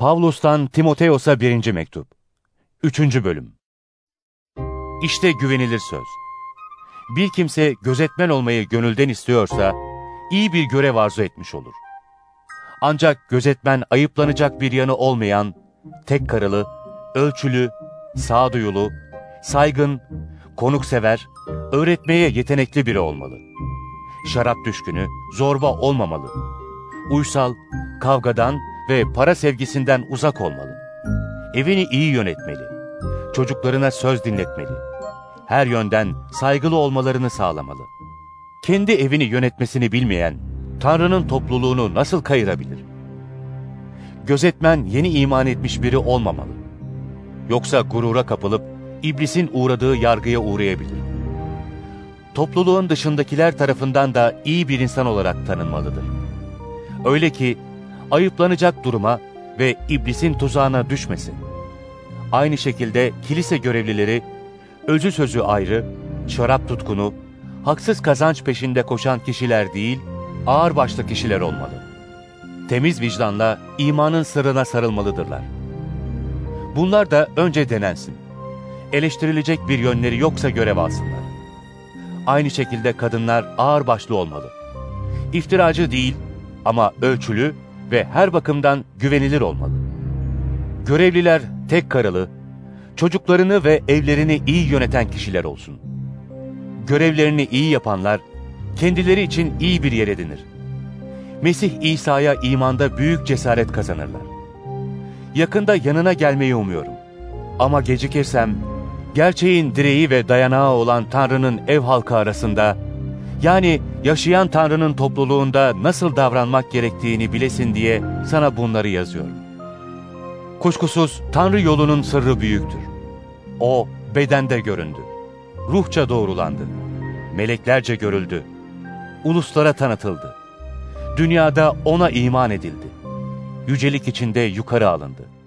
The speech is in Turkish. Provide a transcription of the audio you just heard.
Pavlus'tan Timoteos'a birinci mektup. Üçüncü bölüm. İşte güvenilir söz. Bir kimse gözetmen olmayı gönülden istiyorsa, iyi bir görev arzu etmiş olur. Ancak gözetmen ayıplanacak bir yanı olmayan, tek karılı, ölçülü, sağduyulu, saygın, konuksever, öğretmeye yetenekli biri olmalı. Şarap düşkünü, zorba olmamalı. Uysal, kavgadan ve para sevgisinden uzak olmalı. Evini iyi yönetmeli. Çocuklarına söz dinletmeli. Her yönden saygılı olmalarını sağlamalı. Kendi evini yönetmesini bilmeyen, Tanrı'nın topluluğunu nasıl kayırabilir? Gözetmen yeni iman etmiş biri olmamalı. Yoksa gurura kapılıp iblisin uğradığı yargıya uğrayabilir. Topluluğun dışındakiler tarafından da iyi bir insan olarak tanınmalıdır. Öyle ki ayıplanacak duruma ve iblisin tuzağına düşmesin. Aynı şekilde kilise görevlileri, özü sözü ayrı, şarap tutkunu, haksız kazanç peşinde koşan kişiler değil, ağırbaşlı kişiler olmalı. Temiz vicdanla imanın sırrına sarılmalıdırlar. Bunlar da önce denensin. Eleştirilecek bir yönleri yoksa görev alsınlar. Aynı şekilde kadınlar ağırbaşlı olmalı. İftiracı değil ama ölçülü ve her bakımdan güvenilir olmalı. Görevliler tek karılı, çocuklarını ve evlerini iyi yöneten kişiler olsun. Görevlerini iyi yapanlar, kendileri için iyi bir yer edinir. Mesih İsa'ya imanda büyük cesaret kazanırlar. Yakında yanına gelmeyi umuyorum. Ama gecikirsem, gerçeğin direği ve dayanağı olan Tanrı'nın ev halkı arasında, yani yaşayan Tanrı'nın topluluğunda nasıl davranmak gerektiğini bilesin diye sana bunları yazıyorum. Kuşkusuz Tanrı yolunun sırrı büyüktür. O bedende göründü. Ruhça doğrulandı. Meleklerce görüldü. Uluslara tanıtıldı. Dünyada ona iman edildi. Yücelik içinde yukarı alındı.